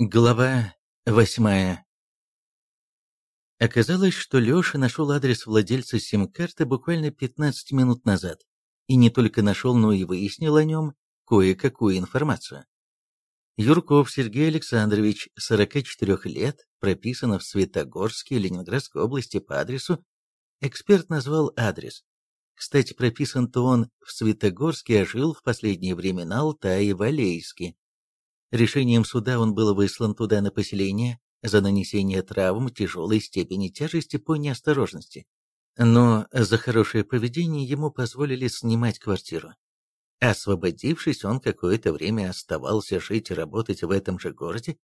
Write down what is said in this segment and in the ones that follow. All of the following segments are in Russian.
Глава восьмая Оказалось, что Леша нашел адрес владельца сим-карты буквально 15 минут назад. И не только нашел, но и выяснил о нем кое-какую информацию. Юрков Сергей Александрович, 44 лет, прописано в Светогорске, Ленинградской области по адресу. Эксперт назвал адрес. Кстати, прописан-то он в Светогорске, а жил в последнее время на Алтае, в Алейске. Решением суда он был выслан туда на поселение за нанесение травм тяжелой степени тяжести по неосторожности. Но за хорошее поведение ему позволили снимать квартиру. Освободившись, он какое-то время оставался жить и работать в этом же городе,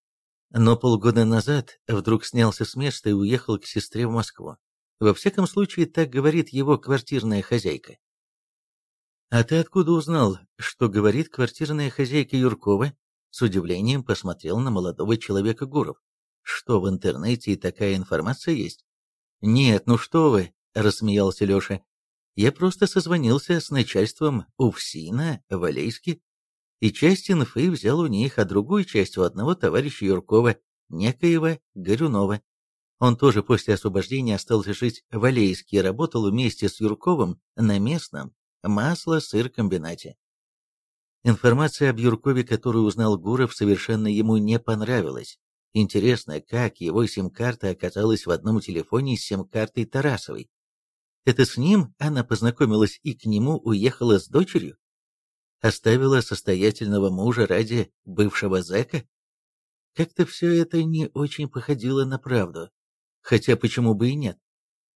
но полгода назад вдруг снялся с места и уехал к сестре в Москву. Во всяком случае, так говорит его квартирная хозяйка. «А ты откуда узнал, что говорит квартирная хозяйка Юркова?» С удивлением посмотрел на молодого человека Гуров. «Что, в интернете и такая информация есть?» «Нет, ну что вы!» — рассмеялся Леша. «Я просто созвонился с начальством УФСИНа в Алейске, и часть инфы взял у них, а другую часть у одного товарища Юркова, некоего Горюнова. Он тоже после освобождения остался жить в Алейске и работал вместе с Юрковым на местном масло-сыр-комбинате. Информация об Юркове, которую узнал Гуров, совершенно ему не понравилась. Интересно, как его сим-карта оказалась в одном телефоне с сим-картой Тарасовой. Это с ним она познакомилась и к нему уехала с дочерью? Оставила состоятельного мужа ради бывшего зэка? Как-то все это не очень походило на правду. Хотя почему бы и нет?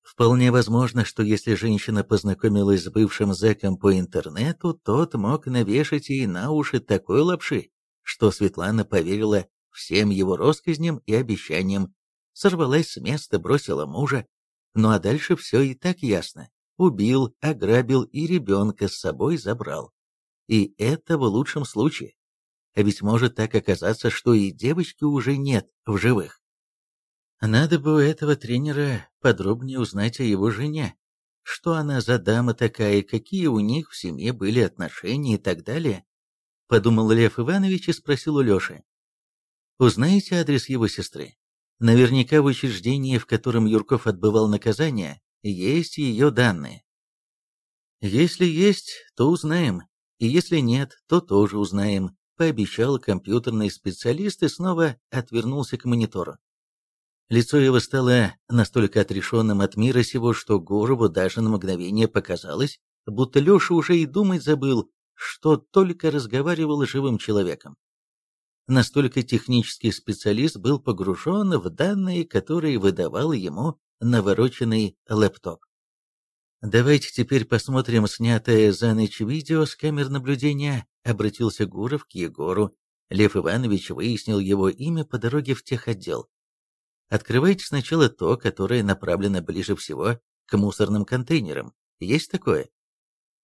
Вполне возможно, что если женщина познакомилась с бывшим зэком по интернету, тот мог навешать ей на уши такой лапши, что Светлана поверила всем его россказням и обещаниям, сорвалась с места, бросила мужа. Ну а дальше все и так ясно. Убил, ограбил и ребенка с собой забрал. И это в лучшем случае. А ведь может так оказаться, что и девочки уже нет в живых. Надо бы у этого тренера подробнее узнать о его жене. Что она за дама такая, какие у них в семье были отношения и так далее. Подумал Лев Иванович и спросил у Леши. Узнаете адрес его сестры? Наверняка в учреждении, в котором Юрков отбывал наказание, есть ее данные. Если есть, то узнаем, и если нет, то тоже узнаем, пообещал компьютерный специалист и снова отвернулся к монитору. Лицо его стало настолько отрешенным от мира сего, что Горову даже на мгновение показалось, будто Леша уже и думать забыл, что только разговаривал с живым человеком. Настолько технический специалист был погружен в данные, которые выдавал ему навороченный лэптоп. «Давайте теперь посмотрим снятое за ночь видео с камер наблюдения», обратился Гуров к Егору. Лев Иванович выяснил его имя по дороге в техотдел. Открывайте сначала то, которое направлено ближе всего к мусорным контейнерам. Есть такое?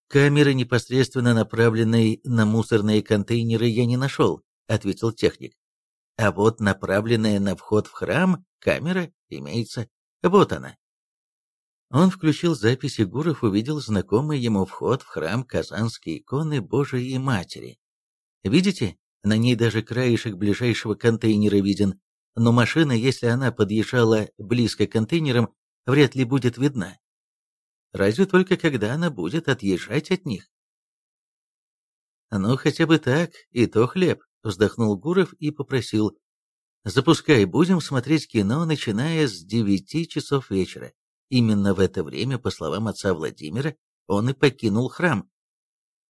Камеры, непосредственно направленные на мусорные контейнеры, я не нашел, ответил техник. А вот направленная на вход в храм камера имеется. Вот она. Он включил запись, и Гуров увидел знакомый ему вход в храм Казанской иконы Божией Матери. Видите, на ней даже краешек ближайшего контейнера виден, но машина, если она подъезжала близко к контейнерам, вряд ли будет видна. Разве только когда она будет отъезжать от них. «Ну, хотя бы так, и то хлеб», — вздохнул Гуров и попросил. «Запускай, будем смотреть кино, начиная с девяти часов вечера». Именно в это время, по словам отца Владимира, он и покинул храм.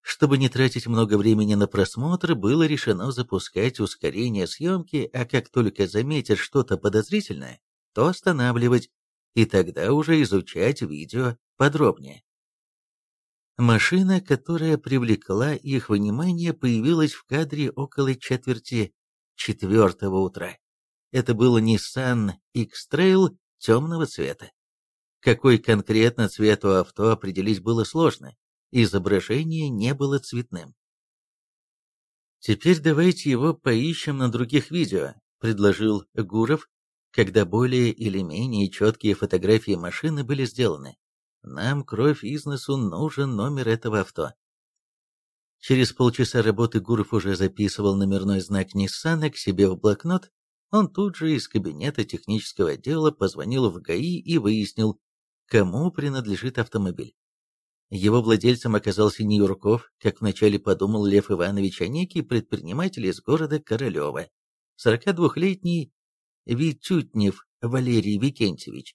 Чтобы не тратить много времени на просмотр, было решено запускать ускорение съемки, а как только заметят что-то подозрительное, то останавливать, и тогда уже изучать видео подробнее. Машина, которая привлекла их внимание, появилась в кадре около четверти четвертого утра. Это был Nissan X-Trail темного цвета. Какой конкретно цвет у авто определить было сложно, изображение не было цветным. «Теперь давайте его поищем на других видео», — предложил Гуров, когда более или менее четкие фотографии машины были сделаны. «Нам, кровь из носу, нужен номер этого авто». Через полчаса работы Гуров уже записывал номерной знак Ниссана к себе в блокнот Он тут же из кабинета технического отдела позвонил в ГАИ и выяснил, кому принадлежит автомобиль. Его владельцем оказался не Юрков, как вначале подумал Лев Иванович, а некий предприниматель из города Королева, 42-летний Витютнев Валерий Викентьевич.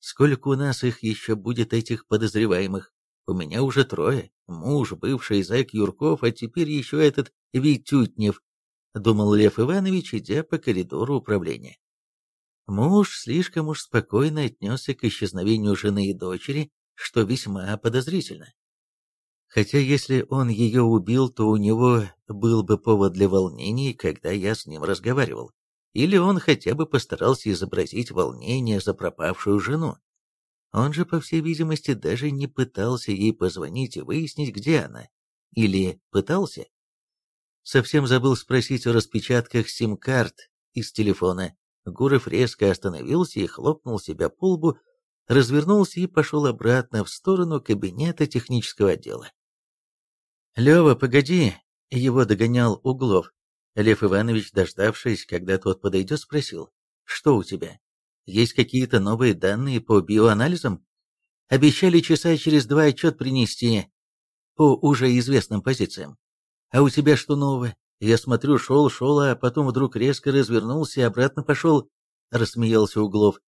Сколько у нас их еще будет, этих подозреваемых? У меня уже трое. Муж, бывший зэк Юрков, а теперь еще этот Витютнев, думал Лев Иванович, идя по коридору управления. Муж слишком уж спокойно отнесся к исчезновению жены и дочери, что весьма подозрительно. Хотя если он ее убил, то у него был бы повод для волнений, когда я с ним разговаривал. Или он хотя бы постарался изобразить волнение за пропавшую жену. Он же, по всей видимости, даже не пытался ей позвонить и выяснить, где она. Или пытался? Совсем забыл спросить о распечатках сим-карт из телефона. Гуров резко остановился и хлопнул себя по лбу, развернулся и пошел обратно в сторону кабинета технического отдела. «Лева, погоди!» — его догонял Углов. Лев Иванович, дождавшись, когда тот подойдет, спросил, «Что у тебя? Есть какие-то новые данные по биоанализам? Обещали часа через два отчет принести по уже известным позициям. А у тебя что нового? Я смотрю, шел, шел, а потом вдруг резко развернулся и обратно пошел», — рассмеялся Углов.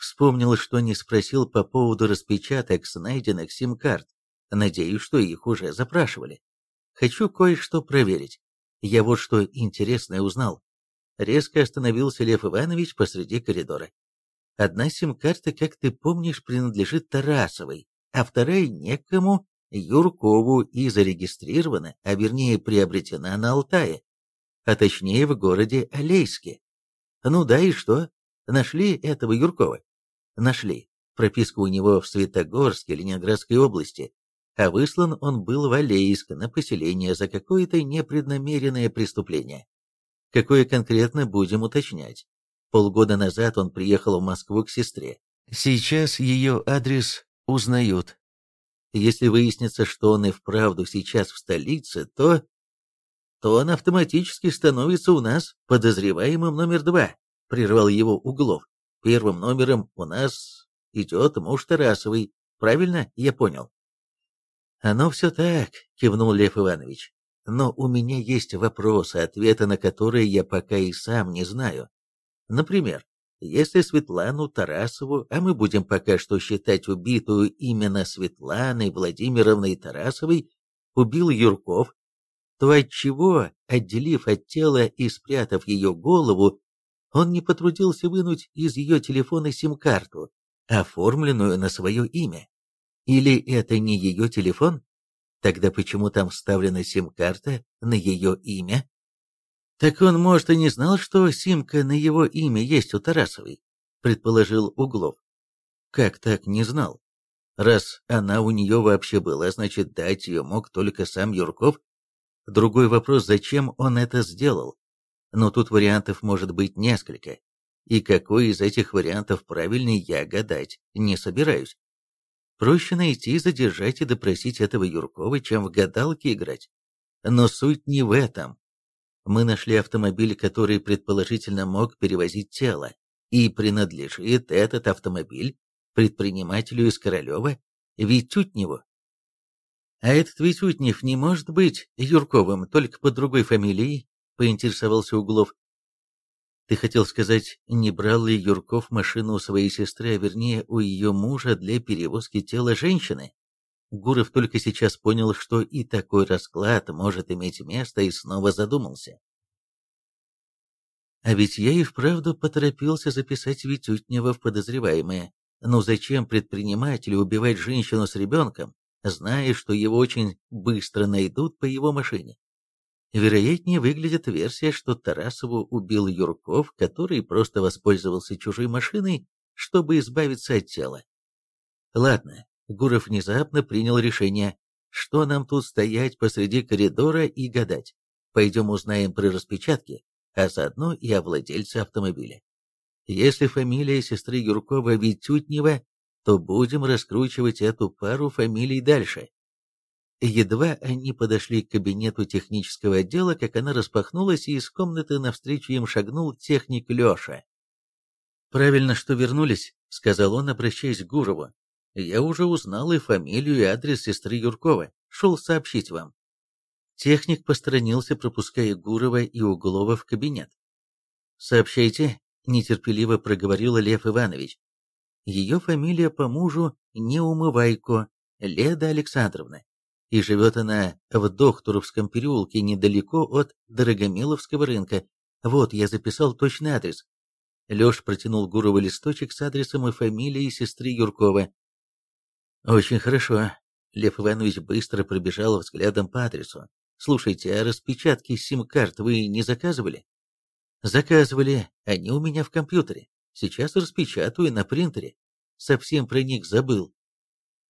Вспомнил, что не спросил по поводу распечаток с найденных сим-карт. Надеюсь, что их уже запрашивали. Хочу кое-что проверить. Я вот что интересное узнал. Резко остановился Лев Иванович посреди коридора. Одна сим-карта, как ты помнишь, принадлежит Тарасовой, а вторая некому Юркову и зарегистрирована, а вернее приобретена на Алтае, а точнее в городе Алейске. Ну да и что? Нашли этого Юркова? Нашли. Прописка у него в Светогорске, Ленинградской области, а выслан он был в Алейск на поселение за какое-то непреднамеренное преступление. Какое конкретно будем уточнять. Полгода назад он приехал в Москву к сестре. Сейчас ее адрес узнают. Если выяснится, что он и вправду сейчас в столице, то... то он автоматически становится у нас подозреваемым номер два, прервал его Углов. Первым номером у нас идет муж Тарасовый. Правильно я понял? «Оно все так», — кивнул Лев Иванович. «Но у меня есть вопросы, ответы на которые я пока и сам не знаю. Например, если Светлану Тарасову, а мы будем пока что считать убитую именно Светланой Владимировной Тарасовой, убил Юрков, то отчего, отделив от тела и спрятав ее голову, он не потрудился вынуть из ее телефона сим-карту, оформленную на свое имя. Или это не ее телефон? Тогда почему там вставлена сим-карта на ее имя? Так он, может, и не знал, что симка на его имя есть у Тарасовой, предположил Углов. Как так не знал? Раз она у нее вообще была, значит, дать ее мог только сам Юрков. Другой вопрос, зачем он это сделал? Но тут вариантов может быть несколько, и какой из этих вариантов правильный, я гадать не собираюсь. Проще найти, задержать и допросить этого Юркова, чем в гадалки играть. Но суть не в этом. Мы нашли автомобиль, который предположительно мог перевозить тело, и принадлежит этот автомобиль предпринимателю из Королева Витютневу. А этот Витютнев не может быть Юрковым, только под другой фамилией поинтересовался Углов. Ты хотел сказать, не брал ли Юрков машину у своей сестры, а вернее у ее мужа для перевозки тела женщины? Гуров только сейчас понял, что и такой расклад может иметь место, и снова задумался. А ведь я и вправду поторопился записать Витютнева в подозреваемое. Но зачем предпринимателю убивать женщину с ребенком, зная, что его очень быстро найдут по его машине? Вероятнее выглядит версия, что Тарасову убил Юрков, который просто воспользовался чужой машиной, чтобы избавиться от тела. Ладно, Гуров внезапно принял решение, что нам тут стоять посреди коридора и гадать. Пойдем узнаем про распечатки, а заодно и о владельце автомобиля. Если фамилия сестры Юркова Витютнева, то будем раскручивать эту пару фамилий дальше. Едва они подошли к кабинету технического отдела, как она распахнулась, и из комнаты навстречу им шагнул техник Леша. «Правильно, что вернулись», — сказал он, обращаясь к Гурову. «Я уже узнал и фамилию, и адрес сестры Юркова. Шел сообщить вам». Техник посторонился, пропуская Гурова и Углова в кабинет. «Сообщайте», — нетерпеливо проговорила Лев Иванович. «Ее фамилия по мужу Неумывайко, Леда Александровна и живет она в Докторовском переулке недалеко от Дорогомиловского рынка. Вот, я записал точный адрес. Леш протянул Гурову листочек с адресом и фамилией сестры Юркова. «Очень хорошо». Лев Иванович быстро пробежал взглядом по адресу. «Слушайте, а распечатки сим-карт вы не заказывали?» «Заказывали. Они у меня в компьютере. Сейчас распечатаю на принтере. Совсем про них забыл.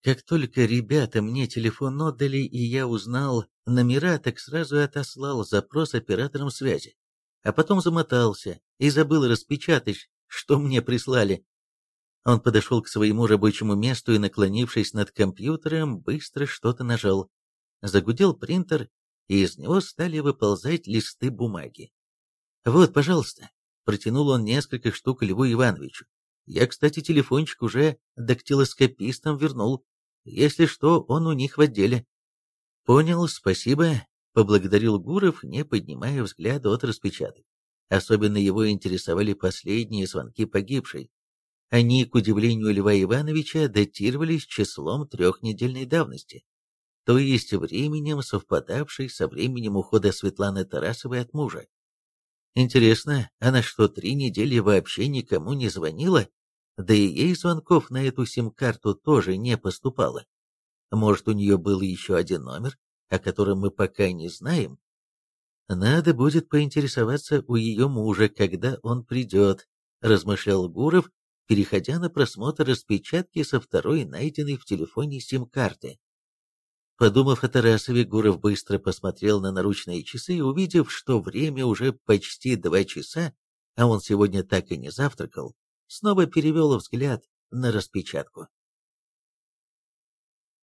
Как только ребята мне телефон отдали, и я узнал номера, так сразу отослал запрос операторам связи. А потом замотался и забыл распечатать, что мне прислали. Он подошел к своему рабочему месту и, наклонившись над компьютером, быстро что-то нажал. Загудел принтер, и из него стали выползать листы бумаги. «Вот, пожалуйста», — протянул он несколько штук Льву Ивановичу. «Я, кстати, телефончик уже дактилоскопистам вернул. Если что, он у них в отделе. Понял, спасибо, поблагодарил Гуров, не поднимая взгляда от распечаток. Особенно его интересовали последние звонки погибшей. Они, к удивлению Льва Ивановича, датировались числом трехнедельной давности, то есть временем, совпадавшей со временем ухода Светланы Тарасовой от мужа. Интересно, она что, три недели вообще никому не звонила? Да и ей звонков на эту сим-карту тоже не поступало. Может, у нее был еще один номер, о котором мы пока не знаем? Надо будет поинтересоваться у ее мужа, когда он придет, размышлял Гуров, переходя на просмотр распечатки со второй найденной в телефоне сим-карты. Подумав о Тарасове, Гуров быстро посмотрел на наручные часы и, увидев, что время уже почти два часа, а он сегодня так и не завтракал, снова перевел взгляд на распечатку.